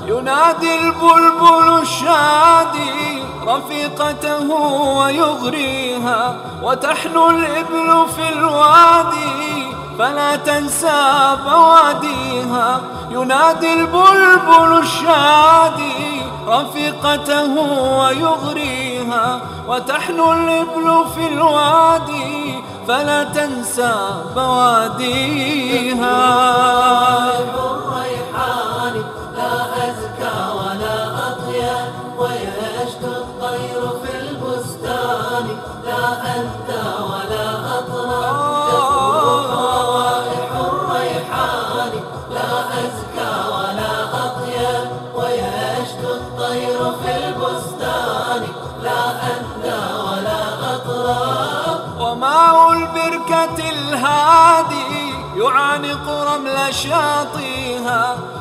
ينادي البلبل الشادي رفيقته ويغريها وتحنو الإبل في الوادي فلا تنسى بواديها. ينادي البلبل الشادي رفيقته ويغريها وتحنو الإبل في الوادي فلا تنسى بواديها. أطيب ويشتو الطير في البستان. لا أنثى ولا أطرى تفوح روائح الريحان. لا أزكى ولا أطيب. ويشتو الطير في البستان. لا أنثى ولا أطرى وماء البركة الهادي؟ يعانق رمل شاطئها.